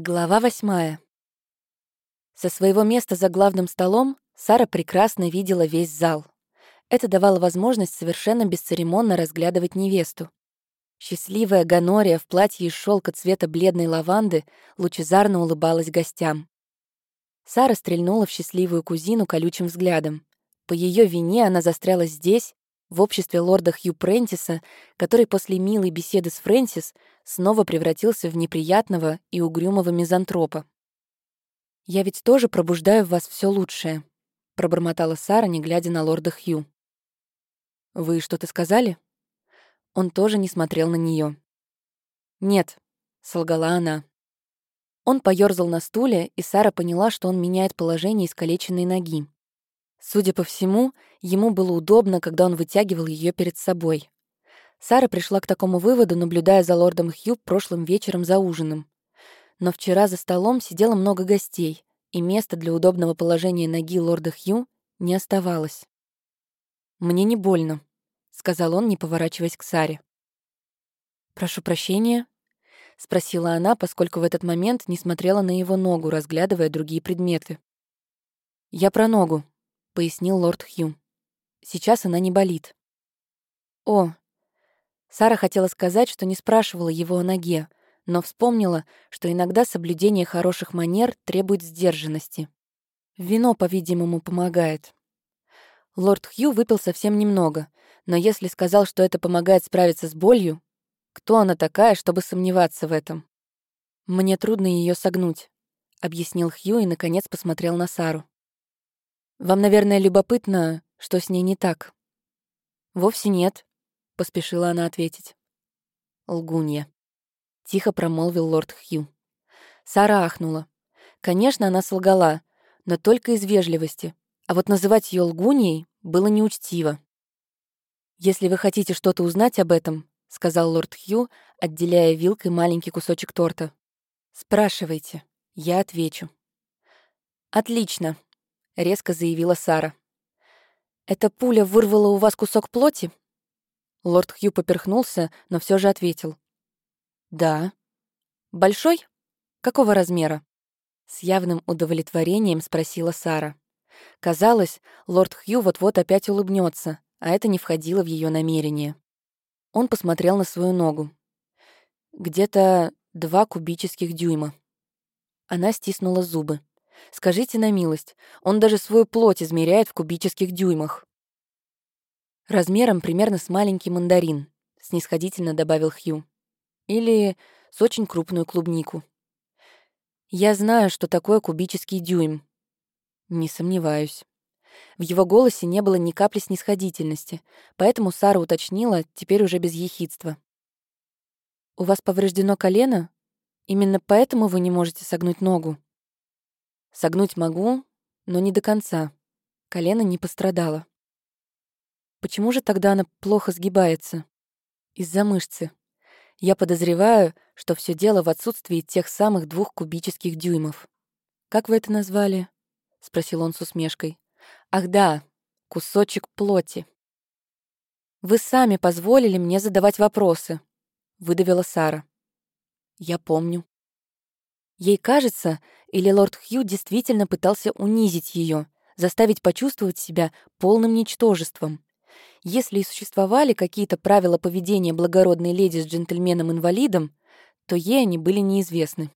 Глава восьмая. Со своего места за главным столом Сара прекрасно видела весь зал. Это давало возможность совершенно бесцеремонно разглядывать невесту. Счастливая Ганория в платье из шелка цвета бледной лаванды лучезарно улыбалась гостям. Сара стрельнула в счастливую кузину колючим взглядом. По ее вине она застряла здесь, в обществе лорда Хью Прентиса, который после милой беседы с Фрэнсис снова превратился в неприятного и угрюмого мизантропа. «Я ведь тоже пробуждаю в вас все лучшее», — пробормотала Сара, не глядя на лорда Хью. «Вы что-то сказали?» Он тоже не смотрел на нее. «Нет», — солгала она. Он поёрзал на стуле, и Сара поняла, что он меняет положение искалеченной ноги. Судя по всему, ему было удобно, когда он вытягивал ее перед собой. Сара пришла к такому выводу, наблюдая за лордом Хью прошлым вечером за ужином. Но вчера за столом сидело много гостей, и места для удобного положения ноги лорда Хью не оставалось. «Мне не больно», — сказал он, не поворачиваясь к Саре. «Прошу прощения», — спросила она, поскольку в этот момент не смотрела на его ногу, разглядывая другие предметы. «Я про ногу», — пояснил лорд Хью. «Сейчас она не болит». «О!» Сара хотела сказать, что не спрашивала его о ноге, но вспомнила, что иногда соблюдение хороших манер требует сдержанности. Вино, по-видимому, помогает. Лорд Хью выпил совсем немного, но если сказал, что это помогает справиться с болью, кто она такая, чтобы сомневаться в этом? «Мне трудно ее согнуть», — объяснил Хью и, наконец, посмотрел на Сару. Вам, наверное, любопытно, что с ней не так. Вовсе нет, поспешила она ответить. Лгунья. Тихо промолвил лорд Хью. Сара ахнула. Конечно, она солгала, но только из вежливости. А вот называть ее лгуньей было неучтиво. «Если вы хотите что-то узнать об этом», — сказал лорд Хью, отделяя вилкой маленький кусочек торта, — «спрашивайте, я отвечу». «Отлично», резко заявила Сара. «Эта пуля вырвала у вас кусок плоти?» Лорд Хью поперхнулся, но все же ответил. «Да». «Большой? Какого размера?» С явным удовлетворением спросила Сара. Казалось, лорд Хью вот-вот опять улыбнется, а это не входило в ее намерение. Он посмотрел на свою ногу. Где-то два кубических дюйма. Она стиснула зубы. Скажите на милость, он даже свою плоть измеряет в кубических дюймах. Размером примерно с маленький мандарин, снисходительно добавил Хью. Или с очень крупную клубнику. Я знаю, что такое кубический дюйм. Не сомневаюсь. В его голосе не было ни капли снисходительности, поэтому Сара уточнила, теперь уже без ехидства. «У вас повреждено колено? Именно поэтому вы не можете согнуть ногу?» Согнуть могу, но не до конца. Колено не пострадало. Почему же тогда она плохо сгибается? Из-за мышцы. Я подозреваю, что все дело в отсутствии тех самых двух кубических дюймов. «Как вы это назвали?» — спросил он с усмешкой. «Ах да, кусочек плоти». «Вы сами позволили мне задавать вопросы», — выдавила Сара. «Я помню». Ей кажется, или лорд Хью действительно пытался унизить ее, заставить почувствовать себя полным ничтожеством. Если и существовали какие-то правила поведения благородной леди с джентльменом-инвалидом, то ей они были неизвестны.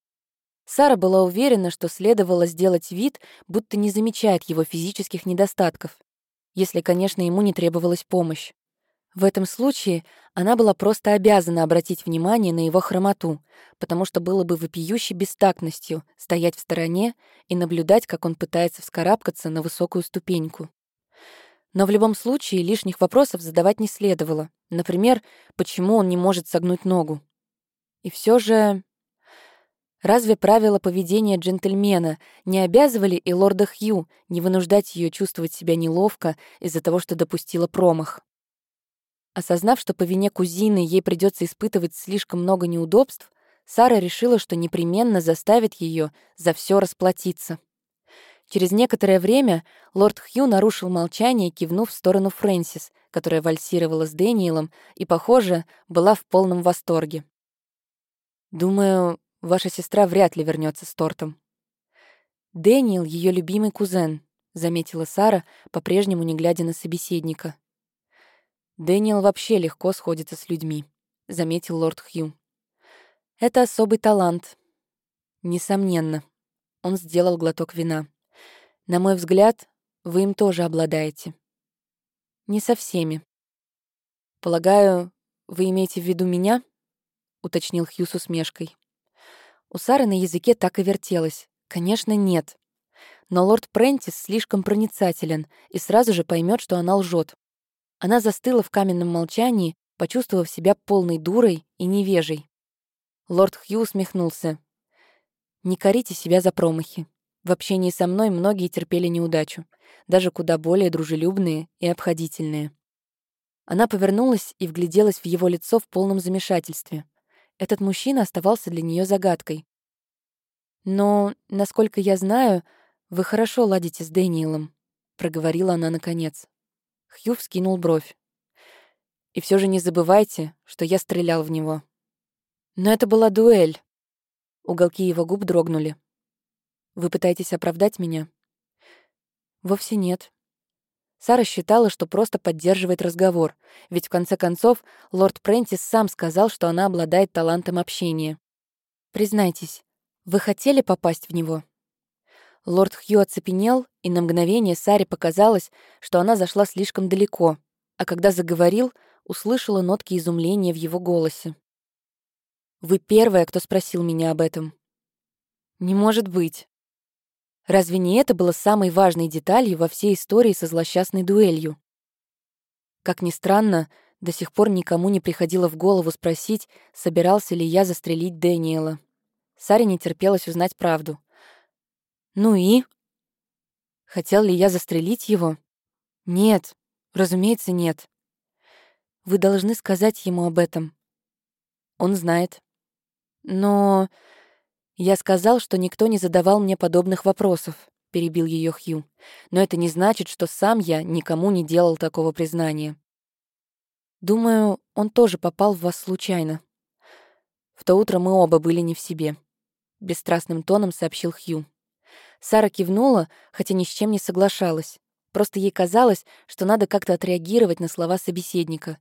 Сара была уверена, что следовало сделать вид, будто не замечает его физических недостатков, если, конечно, ему не требовалась помощь. В этом случае она была просто обязана обратить внимание на его хромоту, потому что было бы вопиющей бестактностью стоять в стороне и наблюдать, как он пытается вскарабкаться на высокую ступеньку. Но в любом случае лишних вопросов задавать не следовало. Например, почему он не может согнуть ногу. И все же... Разве правила поведения джентльмена не обязывали и лорда Хью не вынуждать ее чувствовать себя неловко из-за того, что допустила промах? Осознав, что по вине кузины ей придется испытывать слишком много неудобств, Сара решила, что непременно заставит ее за все расплатиться. Через некоторое время лорд Хью нарушил молчание, кивнув в сторону Фрэнсис, которая вальсировала с Дэниелом и, похоже, была в полном восторге. «Думаю, ваша сестра вряд ли вернется с тортом. Дэниел — ее любимый кузен, заметила Сара, по-прежнему не глядя на собеседника. Дэниел вообще легко сходится с людьми, заметил лорд Хью. Это особый талант. Несомненно. Он сделал глоток вина. На мой взгляд, вы им тоже обладаете. Не со всеми. Полагаю, вы имеете в виду меня? уточнил Хью с усмешкой. У Сары на языке так и вертелось. Конечно, нет. Но лорд Прентис слишком проницателен и сразу же поймет, что она лжет. Она застыла в каменном молчании, почувствовав себя полной дурой и невежей. Лорд Хью усмехнулся. «Не корите себя за промахи. В общении со мной многие терпели неудачу, даже куда более дружелюбные и обходительные». Она повернулась и вгляделась в его лицо в полном замешательстве. Этот мужчина оставался для нее загадкой. «Но, насколько я знаю, вы хорошо ладите с Дэниелом», — проговорила она наконец. Хью вскинул бровь. «И все же не забывайте, что я стрелял в него». «Но это была дуэль». Уголки его губ дрогнули. «Вы пытаетесь оправдать меня?» «Вовсе нет. Сара считала, что просто поддерживает разговор, ведь в конце концов лорд Прентис сам сказал, что она обладает талантом общения. «Признайтесь, вы хотели попасть в него?» Лорд Хью оцепенел, и на мгновение Саре показалось, что она зашла слишком далеко, а когда заговорил, услышала нотки изумления в его голосе. «Вы первая, кто спросил меня об этом». «Не может быть». Разве не это было самой важной деталью во всей истории со злосчастной дуэлью? Как ни странно, до сих пор никому не приходило в голову спросить, собирался ли я застрелить Дэниела. Саре не терпелось узнать правду. «Ну и?» Хотел ли я застрелить его? Нет, разумеется, нет. Вы должны сказать ему об этом. Он знает. Но «Я сказал, что никто не задавал мне подобных вопросов», — перебил ее Хью. «Но это не значит, что сам я никому не делал такого признания». «Думаю, он тоже попал в вас случайно». «В то утро мы оба были не в себе», — бесстрастным тоном сообщил Хью. Сара кивнула, хотя ни с чем не соглашалась. Просто ей казалось, что надо как-то отреагировать на слова собеседника.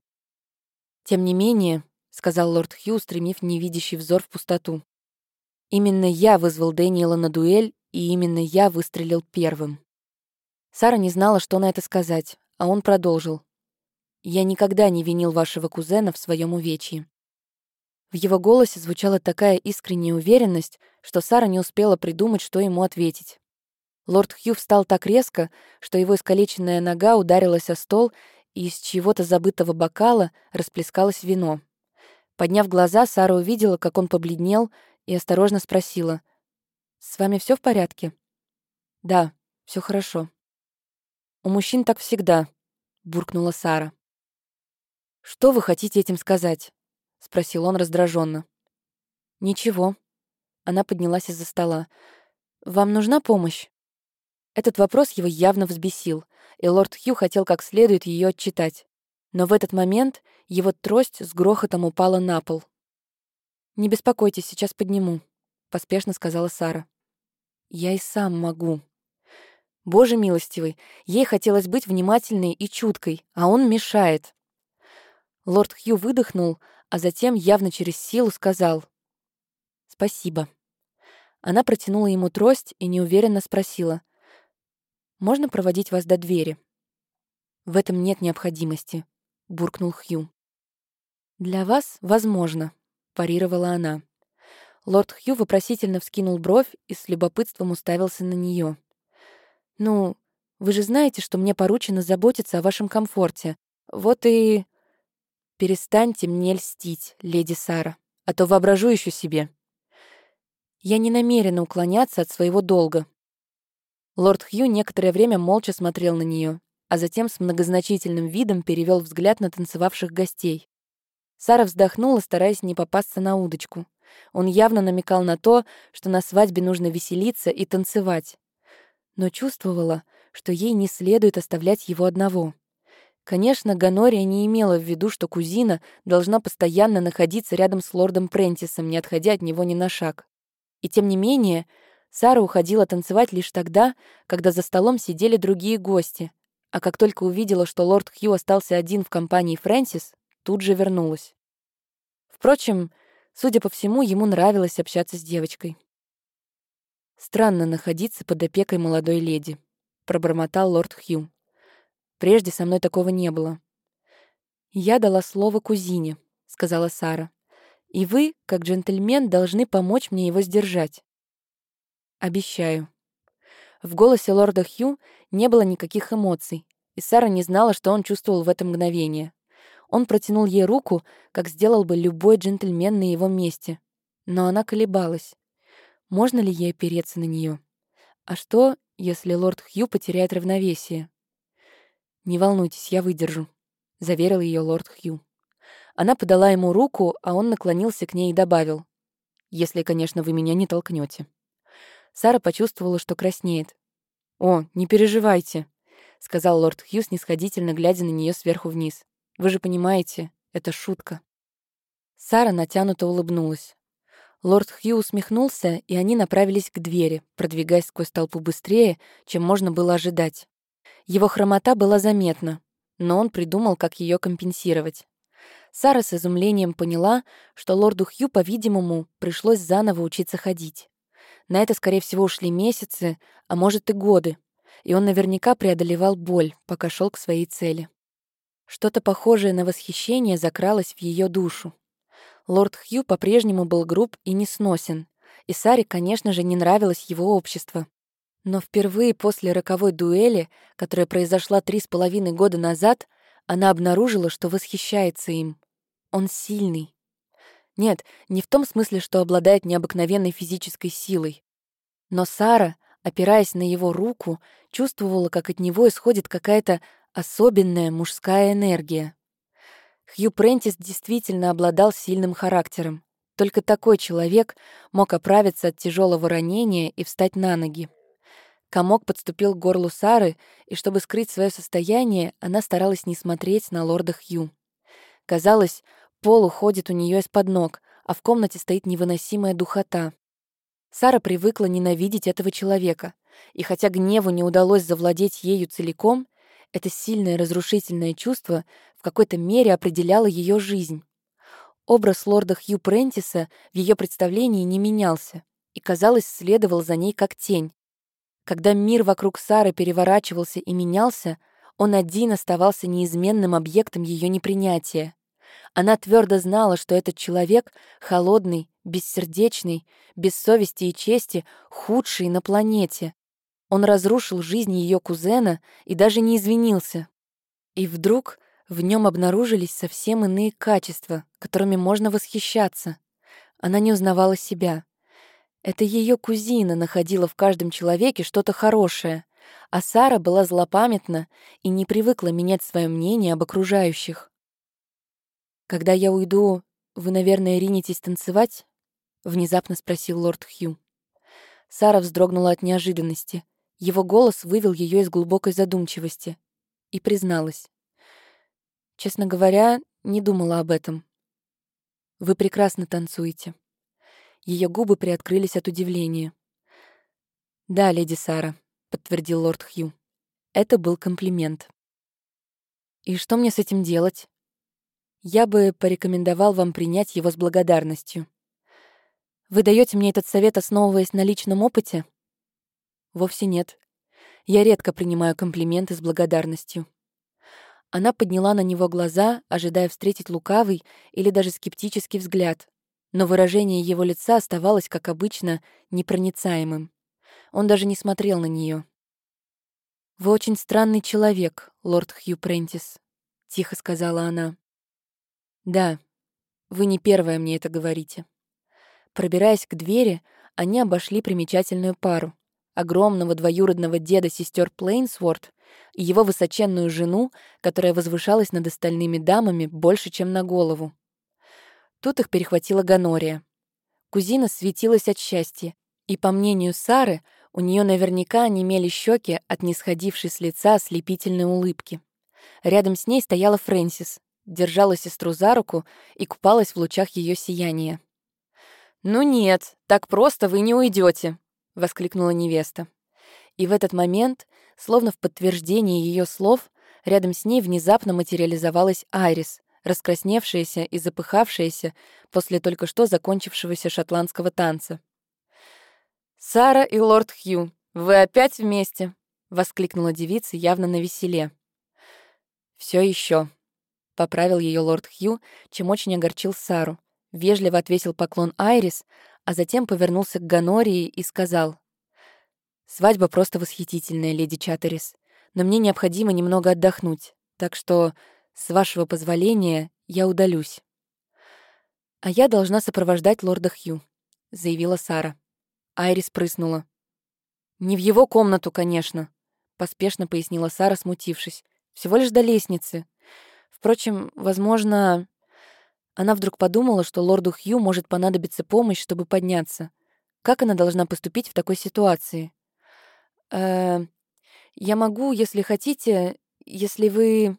«Тем не менее», — сказал лорд Хью, стремив невидящий взор в пустоту, Именно я вызвал Дэниела на дуэль, и именно я выстрелил первым. Сара не знала, что на это сказать, а он продолжил. «Я никогда не винил вашего кузена в своем увечье». В его голосе звучала такая искренняя уверенность, что Сара не успела придумать, что ему ответить. Лорд Хью встал так резко, что его искалеченная нога ударилась о стол, и из чьего-то забытого бокала расплескалось вино. Подняв глаза, Сара увидела, как он побледнел и осторожно спросила. «С вами все в порядке?» «Да, все хорошо». «У мужчин так всегда», — буркнула Сара. «Что вы хотите этим сказать?» — спросил он раздраженно. «Ничего». Она поднялась из-за стола. «Вам нужна помощь?» Этот вопрос его явно взбесил, и лорд Хью хотел как следует ее отчитать. Но в этот момент его трость с грохотом упала на пол. «Не беспокойтесь, сейчас подниму», — поспешно сказала Сара. «Я и сам могу». Боже милостивый, ей хотелось быть внимательной и чуткой, а он мешает. Лорд Хью выдохнул, а затем явно через силу сказал «Спасибо». Она протянула ему трость и неуверенно спросила «Можно проводить вас до двери?» «В этом нет необходимости», — буркнул Хью. «Для вас возможно», — парировала она. Лорд Хью вопросительно вскинул бровь и с любопытством уставился на нее. «Ну, вы же знаете, что мне поручено заботиться о вашем комфорте. Вот и...» «Перестаньте мне льстить, леди Сара, а то воображу еще себе». «Я не намерена уклоняться от своего долга». Лорд Хью некоторое время молча смотрел на нее, а затем с многозначительным видом перевел взгляд на танцевавших гостей. Сара вздохнула, стараясь не попасться на удочку. Он явно намекал на то, что на свадьбе нужно веселиться и танцевать. Но чувствовала, что ей не следует оставлять его одного. Конечно, Ганория не имела в виду, что кузина должна постоянно находиться рядом с лордом Прентисом, не отходя от него ни на шаг. И тем не менее, Сара уходила танцевать лишь тогда, когда за столом сидели другие гости, а как только увидела, что лорд Хью остался один в компании Фрэнсис, тут же вернулась. Впрочем, судя по всему, ему нравилось общаться с девочкой. «Странно находиться под опекой молодой леди», — пробормотал лорд Хью. «Прежде со мной такого не было». «Я дала слово кузине», — сказала Сара. «И вы, как джентльмен, должны помочь мне его сдержать». «Обещаю». В голосе лорда Хью не было никаких эмоций, и Сара не знала, что он чувствовал в это мгновение. Он протянул ей руку, как сделал бы любой джентльмен на его месте. Но она колебалась. Можно ли ей опереться на нее? А что, если лорд Хью потеряет равновесие? «Не волнуйтесь, я выдержу», — заверил ее лорд Хью. Она подала ему руку, а он наклонился к ней и добавил. «Если, конечно, вы меня не толкнете. Сара почувствовала, что краснеет. «О, не переживайте», — сказал лорд Хью, снисходительно глядя на нее сверху вниз. «Вы же понимаете, это шутка». Сара натянуто улыбнулась. Лорд Хью усмехнулся, и они направились к двери, продвигаясь сквозь толпу быстрее, чем можно было ожидать. Его хромота была заметна, но он придумал, как ее компенсировать. Сара с изумлением поняла, что лорду Хью, по-видимому, пришлось заново учиться ходить. На это, скорее всего, ушли месяцы, а может и годы, и он наверняка преодолевал боль, пока шел к своей цели. Что-то похожее на восхищение закралось в ее душу. Лорд Хью по-прежнему был груб и несносен, и Саре, конечно же, не нравилось его общество. Но впервые после роковой дуэли, которая произошла три с половиной года назад, она обнаружила, что восхищается им. Он сильный, нет, не в том смысле, что обладает необыкновенной физической силой. Но Сара, опираясь на его руку, чувствовала, как от него исходит какая-то особенная мужская энергия. Хью Прентис действительно обладал сильным характером. Только такой человек мог оправиться от тяжелого ранения и встать на ноги. Комок подступил к горлу Сары, и чтобы скрыть свое состояние, она старалась не смотреть на лорда Хью. Казалось, Пол уходит у нее из-под ног, а в комнате стоит невыносимая духота. Сара привыкла ненавидеть этого человека, и хотя гневу не удалось завладеть ею целиком, это сильное разрушительное чувство в какой-то мере определяло ее жизнь. Образ лорда Хью Прентиса в ее представлении не менялся и, казалось, следовал за ней как тень. Когда мир вокруг Сары переворачивался и менялся, он один оставался неизменным объектом ее непринятия. Она твердо знала, что этот человек холодный, бессердечный, без совести и чести, худший на планете. Он разрушил жизнь ее кузена и даже не извинился. И вдруг в нем обнаружились совсем иные качества, которыми можно восхищаться. Она не узнавала себя. Это ее кузина находила в каждом человеке что-то хорошее, а Сара была злопамятна и не привыкла менять свое мнение об окружающих. «Когда я уйду, вы, наверное, ринетесь танцевать?» — внезапно спросил лорд Хью. Сара вздрогнула от неожиданности. Его голос вывел ее из глубокой задумчивости. И призналась. «Честно говоря, не думала об этом. Вы прекрасно танцуете». Ее губы приоткрылись от удивления. «Да, леди Сара», — подтвердил лорд Хью. Это был комплимент. «И что мне с этим делать?» Я бы порекомендовал вам принять его с благодарностью. Вы даете мне этот совет, основываясь на личном опыте? Вовсе нет. Я редко принимаю комплименты с благодарностью. Она подняла на него глаза, ожидая встретить лукавый или даже скептический взгляд, но выражение его лица оставалось, как обычно, непроницаемым. Он даже не смотрел на нее. «Вы очень странный человек, лорд Хью Прентис», — тихо сказала она. «Да, вы не первая мне это говорите». Пробираясь к двери, они обошли примечательную пару — огромного двоюродного деда сестер Плейнсворт и его высоченную жену, которая возвышалась над остальными дамами больше, чем на голову. Тут их перехватила Ганория. Кузина светилась от счастья, и, по мнению Сары, у нее наверняка онемели щеки от нисходившей с лица ослепительной улыбки. Рядом с ней стояла Фрэнсис, держала сестру за руку и купалась в лучах ее сияния. «Ну нет, так просто вы не уйдете, воскликнула невеста. И в этот момент, словно в подтверждение ее слов, рядом с ней внезапно материализовалась Айрис, раскрасневшаяся и запыхавшаяся после только что закончившегося шотландского танца. «Сара и лорд Хью, вы опять вместе?» — воскликнула девица явно на веселе. Все еще, поправил ее лорд Хью, чем очень огорчил Сару. Вежливо отвесил поклон Айрис, а затем повернулся к Ганории и сказал. «Свадьба просто восхитительная, леди Чаттерис, но мне необходимо немного отдохнуть, так что с вашего позволения я удалюсь. А я должна сопровождать лорда Хью, заявила Сара. Айрис прыснула. Не в его комнату, конечно, поспешно пояснила Сара, смутившись. Всего лишь до лестницы. Впрочем, возможно, она вдруг подумала, что лорду Хью может понадобиться помощь, чтобы подняться. Как она должна поступить в такой ситуации? Э, я могу, если хотите, если вы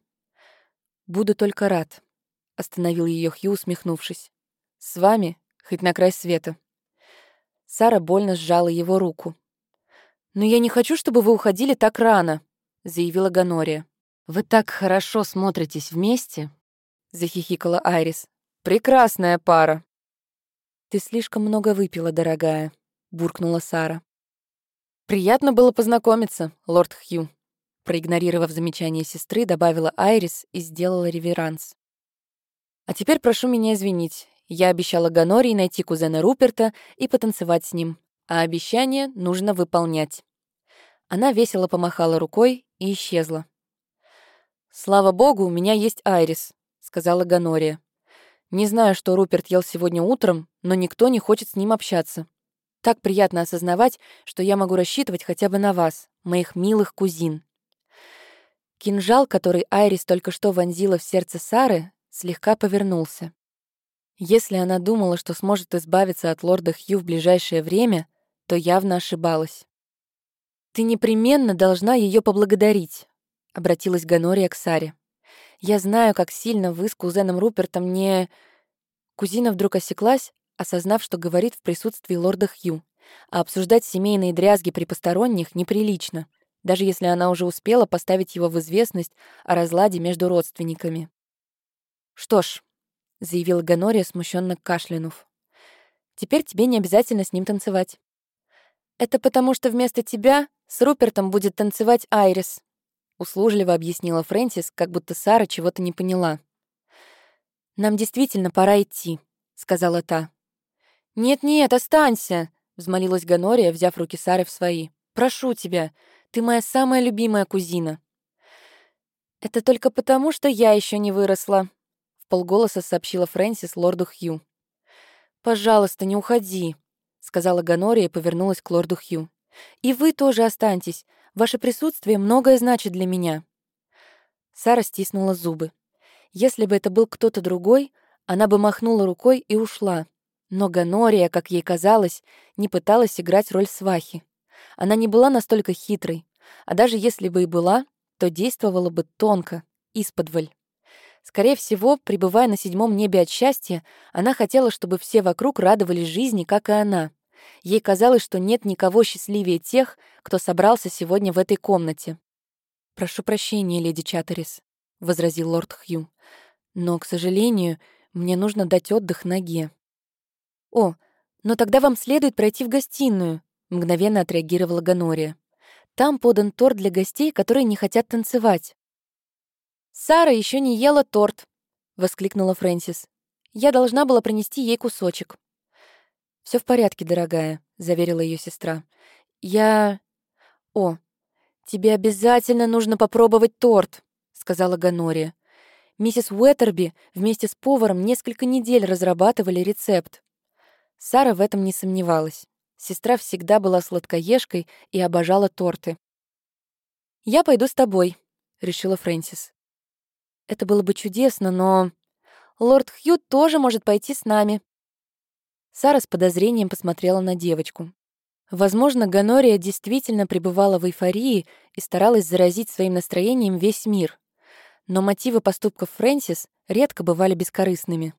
«Буду только рад», — остановил ее Хью, усмехнувшись. «С вами, хоть на край света». Сара больно сжала его руку. «Но я не хочу, чтобы вы уходили так рано», — заявила Ганория. «Вы так хорошо смотритесь вместе», — захихикала Айрис. «Прекрасная пара». «Ты слишком много выпила, дорогая», — буркнула Сара. «Приятно было познакомиться, лорд Хью», Проигнорировав замечание сестры, добавила Айрис и сделала реверанс. «А теперь прошу меня извинить. Я обещала Ганории найти кузена Руперта и потанцевать с ним, а обещание нужно выполнять». Она весело помахала рукой и исчезла. «Слава богу, у меня есть Айрис», — сказала Ганория. «Не знаю, что Руперт ел сегодня утром, но никто не хочет с ним общаться. Так приятно осознавать, что я могу рассчитывать хотя бы на вас, моих милых кузин». Кинжал, который Айрис только что вонзила в сердце Сары, слегка повернулся. Если она думала, что сможет избавиться от лорда Хью в ближайшее время, то явно ошибалась. «Ты непременно должна ее поблагодарить», — обратилась Ганория к Саре. «Я знаю, как сильно вы с кузеном Рупертом не...» Кузина вдруг осеклась, осознав, что говорит в присутствии лорда Хью, а обсуждать семейные дрязги при посторонних неприлично — даже если она уже успела поставить его в известность о разладе между родственниками. «Что ж», — заявила Ганория, смущенно кашлянув, «теперь тебе не обязательно с ним танцевать». «Это потому, что вместо тебя с Рупертом будет танцевать Айрис», — услужливо объяснила Фрэнсис, как будто Сара чего-то не поняла. «Нам действительно пора идти», — сказала та. «Нет-нет, останься», — взмолилась Ганория, взяв руки Сары в свои. «Прошу тебя, ты моя самая любимая кузина». «Это только потому, что я еще не выросла», — в полголоса сообщила Фрэнсис лорду Хью. «Пожалуйста, не уходи», — сказала Ганория и повернулась к лорду Хью. «И вы тоже останьтесь. Ваше присутствие многое значит для меня». Сара стиснула зубы. Если бы это был кто-то другой, она бы махнула рукой и ушла. Но Ганория, как ей казалось, не пыталась играть роль свахи. Она не была настолько хитрой, а даже если бы и была, то действовала бы тонко, исподволь. Скорее всего, пребывая на седьмом небе от счастья, она хотела, чтобы все вокруг радовались жизни, как и она. Ей казалось, что нет никого счастливее тех, кто собрался сегодня в этой комнате. «Прошу прощения, леди Чаттерис», — возразил лорд Хью. «Но, к сожалению, мне нужно дать отдых ноге». «О, но тогда вам следует пройти в гостиную», Мгновенно отреагировала Ганория. «Там подан торт для гостей, которые не хотят танцевать». «Сара еще не ела торт», — воскликнула Фрэнсис. «Я должна была принести ей кусочек». Все в порядке, дорогая», — заверила ее сестра. «Я...» «О, тебе обязательно нужно попробовать торт», — сказала Ганория. Миссис Уэттерби вместе с поваром несколько недель разрабатывали рецепт. Сара в этом не сомневалась. Сестра всегда была сладкоежкой и обожала торты. «Я пойду с тобой», — решила Фрэнсис. «Это было бы чудесно, но...» «Лорд Хью тоже может пойти с нами». Сара с подозрением посмотрела на девочку. Возможно, Ганория действительно пребывала в эйфории и старалась заразить своим настроением весь мир. Но мотивы поступков Фрэнсис редко бывали бескорыстными.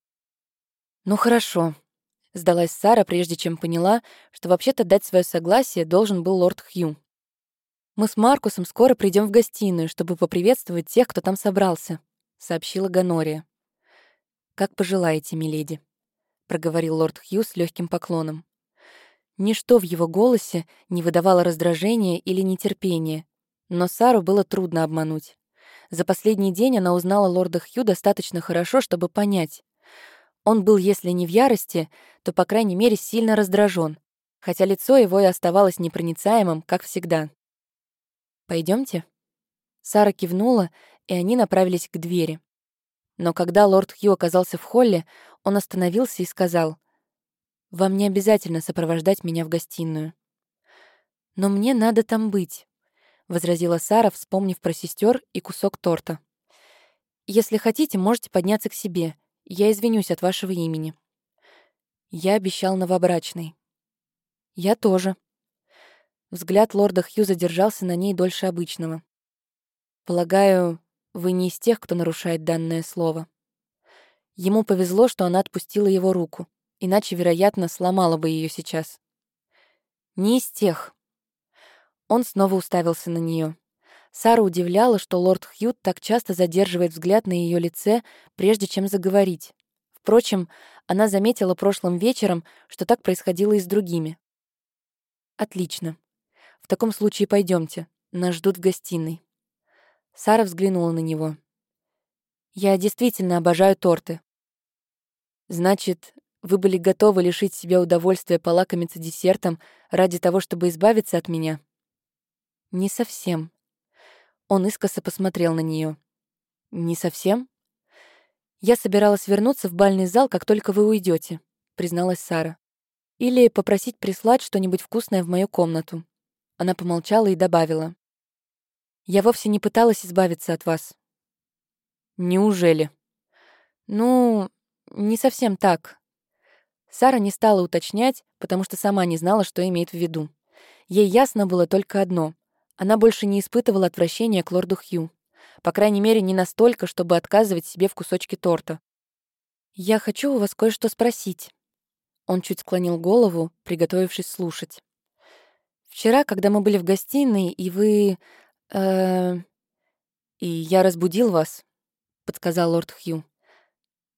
«Ну хорошо», — Сдалась Сара, прежде чем поняла, что вообще-то дать свое согласие должен был лорд Хью. «Мы с Маркусом скоро придем в гостиную, чтобы поприветствовать тех, кто там собрался», — сообщила Ганория. «Как пожелаете, миледи», — проговорил лорд Хью с легким поклоном. Ничто в его голосе не выдавало раздражения или нетерпения, но Сару было трудно обмануть. За последний день она узнала лорда Хью достаточно хорошо, чтобы понять. Он был, если не в ярости, то, по крайней мере, сильно раздражен, хотя лицо его и оставалось непроницаемым, как всегда. Пойдемте. Сара кивнула, и они направились к двери. Но когда лорд Хью оказался в холле, он остановился и сказал, «Вам не обязательно сопровождать меня в гостиную». «Но мне надо там быть», — возразила Сара, вспомнив про сестер и кусок торта. «Если хотите, можете подняться к себе. Я извинюсь от вашего имени». Я обещал новобрачный. «Я тоже», Взгляд лорда Хью задержался на ней дольше обычного. «Полагаю, вы не из тех, кто нарушает данное слово». Ему повезло, что она отпустила его руку, иначе, вероятно, сломала бы ее сейчас. «Не из тех». Он снова уставился на нее. Сара удивляла, что лорд Хью так часто задерживает взгляд на ее лице, прежде чем заговорить. Впрочем, она заметила прошлым вечером, что так происходило и с другими. «Отлично. В таком случае пойдемте. Нас ждут в гостиной. Сара взглянула на него. Я действительно обожаю торты. Значит, вы были готовы лишить себя удовольствия полакомиться десертом ради того, чтобы избавиться от меня? Не совсем. Он искоса посмотрел на нее. Не совсем? Я собиралась вернуться в бальный зал, как только вы уйдете, призналась Сара. Или попросить прислать что-нибудь вкусное в мою комнату. Она помолчала и добавила. «Я вовсе не пыталась избавиться от вас». «Неужели?» «Ну, не совсем так». Сара не стала уточнять, потому что сама не знала, что имеет в виду. Ей ясно было только одно. Она больше не испытывала отвращения к лорду Хью. По крайней мере, не настолько, чтобы отказывать себе в кусочке торта. «Я хочу у вас кое-что спросить». Он чуть склонил голову, приготовившись слушать. Вчера, когда мы были в гостиной, и вы... Э, и я разбудил вас, подсказал лорд Хью.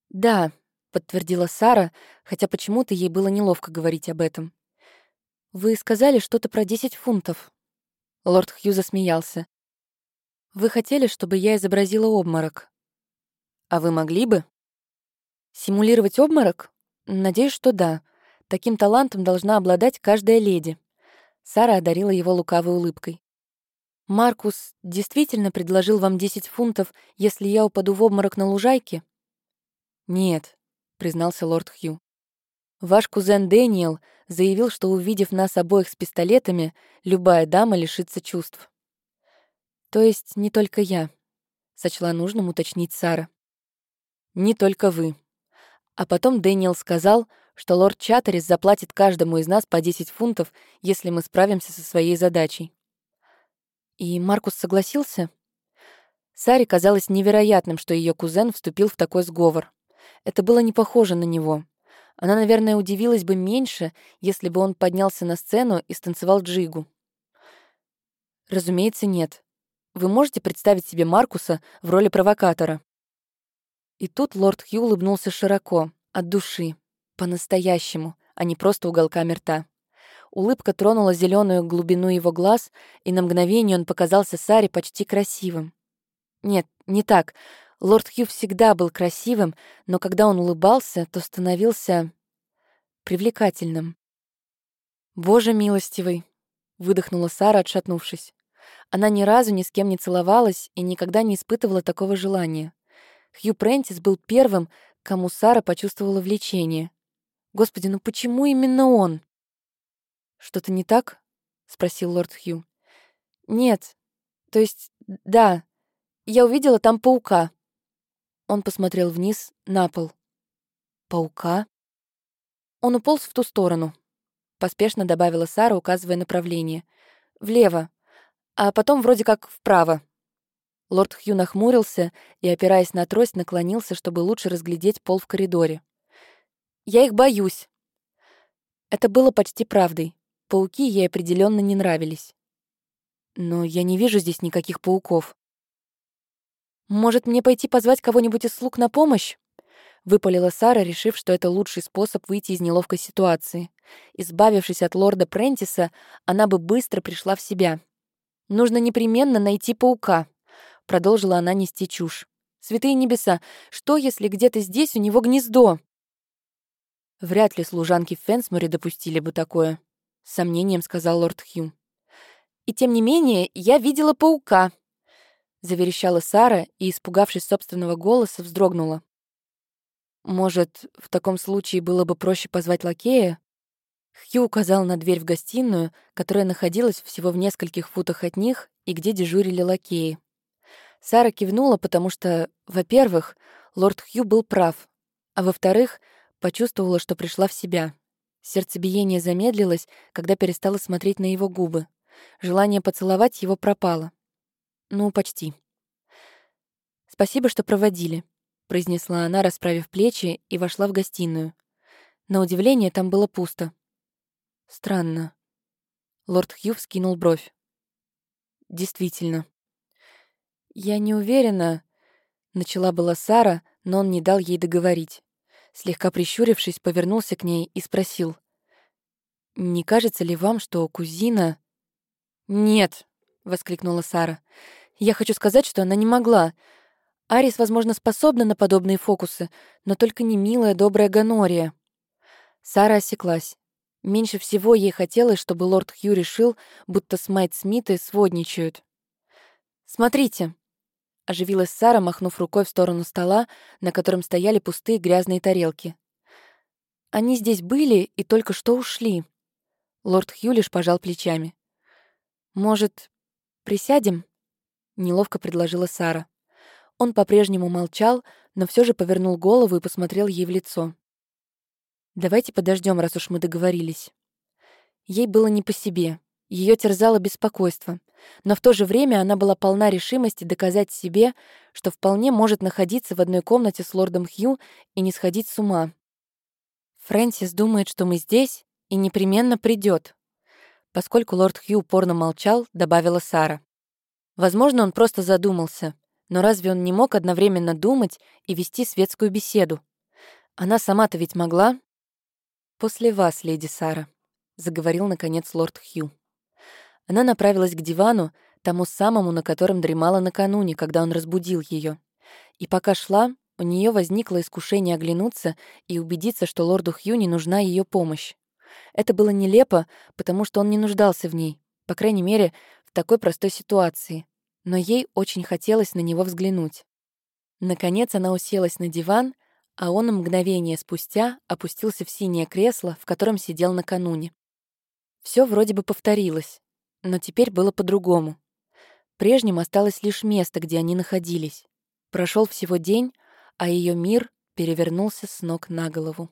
Да, подтвердила Сара, хотя почему-то ей было неловко говорить об этом. Вы сказали что-то про 10 фунтов. Лорд Хью засмеялся. Вы хотели, чтобы я изобразила обморок? А вы могли бы? Симулировать обморок? Надеюсь, что да. Таким талантом должна обладать каждая леди. Сара одарила его лукавой улыбкой. «Маркус действительно предложил вам 10 фунтов, если я упаду в обморок на лужайке?» «Нет», — признался лорд Хью. «Ваш кузен Дэниел заявил, что, увидев нас обоих с пистолетами, любая дама лишится чувств». «То есть не только я», — сочла нужным уточнить Сара. «Не только вы». А потом Дэниел сказал, что лорд Чаттерис заплатит каждому из нас по 10 фунтов, если мы справимся со своей задачей. И Маркус согласился? Саре казалось невероятным, что ее кузен вступил в такой сговор. Это было не похоже на него. Она, наверное, удивилась бы меньше, если бы он поднялся на сцену и станцевал джигу. Разумеется, нет. Вы можете представить себе Маркуса в роли провокатора? И тут лорд Хью улыбнулся широко, от души. По-настоящему, а не просто уголками рта. Улыбка тронула зеленую глубину его глаз, и на мгновение он показался Саре почти красивым. Нет, не так. Лорд Хью всегда был красивым, но когда он улыбался, то становился привлекательным. «Боже милостивый!» — выдохнула Сара, отшатнувшись. Она ни разу ни с кем не целовалась и никогда не испытывала такого желания. Хью Прентис был первым, кому Сара почувствовала влечение. Господи, ну почему именно он? Что-то не так? спросил лорд Хью. Нет. То есть, да. Я увидела там паука. Он посмотрел вниз на пол. Паука? Он уполз в ту сторону. Поспешно добавила Сара, указывая направление. Влево. А потом вроде как вправо. Лорд Хью нахмурился и, опираясь на трость, наклонился, чтобы лучше разглядеть пол в коридоре. Я их боюсь. Это было почти правдой. Пауки ей определенно не нравились. Но я не вижу здесь никаких пауков. Может, мне пойти позвать кого-нибудь из слуг на помощь? Выпалила Сара, решив, что это лучший способ выйти из неловкой ситуации. Избавившись от лорда Прентиса, она бы быстро пришла в себя. «Нужно непременно найти паука», — продолжила она нести чушь. «Святые небеса, что, если где-то здесь у него гнездо?» Вряд ли служанки в Фенсморе допустили бы такое, — с сомнением сказал лорд Хью. «И тем не менее, я видела паука», — заверещала Сара и, испугавшись собственного голоса, вздрогнула. Может, в таком случае было бы проще позвать лакея? Хью указал на дверь в гостиную, которая находилась всего в нескольких футах от них и где дежурили лакеи. Сара кивнула, потому что, во-первых, лорд Хью был прав, а во-вторых, почувствовала, что пришла в себя. Сердцебиение замедлилось, когда перестала смотреть на его губы. Желание поцеловать его пропало. Ну, почти. «Спасибо, что проводили», произнесла она, расправив плечи, и вошла в гостиную. На удивление, там было пусто. Странно. Лорд Хью вскинул бровь. Действительно. Я не уверена, начала была Сара, но он не дал ей договорить. Слегка прищурившись, повернулся к ней и спросил: "Не кажется ли вам, что кузина Нет, воскликнула Сара. Я хочу сказать, что она не могла. Арис, возможно, способна на подобные фокусы, но только не милая, добрая Ганория. Сара осеклась. Меньше всего ей хотелось, чтобы лорд Хью решил, будто с Майт Смиты сводничают. «Смотрите!» — оживилась Сара, махнув рукой в сторону стола, на котором стояли пустые грязные тарелки. «Они здесь были и только что ушли». Лорд Хью лишь пожал плечами. «Может, присядем?» — неловко предложила Сара. Он по-прежнему молчал, но все же повернул голову и посмотрел ей в лицо. «Давайте подождем, раз уж мы договорились». Ей было не по себе, ее терзало беспокойство, но в то же время она была полна решимости доказать себе, что вполне может находиться в одной комнате с лордом Хью и не сходить с ума. Фрэнсис думает, что мы здесь, и непременно придет. Поскольку лорд Хью упорно молчал, добавила Сара. Возможно, он просто задумался — но разве он не мог одновременно думать и вести светскую беседу? Она сама-то ведь могла. «После вас, леди Сара», — заговорил, наконец, лорд Хью. Она направилась к дивану, тому самому, на котором дремала накануне, когда он разбудил ее. И пока шла, у нее возникло искушение оглянуться и убедиться, что лорду Хью не нужна ее помощь. Это было нелепо, потому что он не нуждался в ней, по крайней мере, в такой простой ситуации но ей очень хотелось на него взглянуть. Наконец она уселась на диван, а он мгновение спустя опустился в синее кресло, в котором сидел накануне. Все вроде бы повторилось, но теперь было по-другому. Прежним осталось лишь место, где они находились. Прошел всего день, а ее мир перевернулся с ног на голову.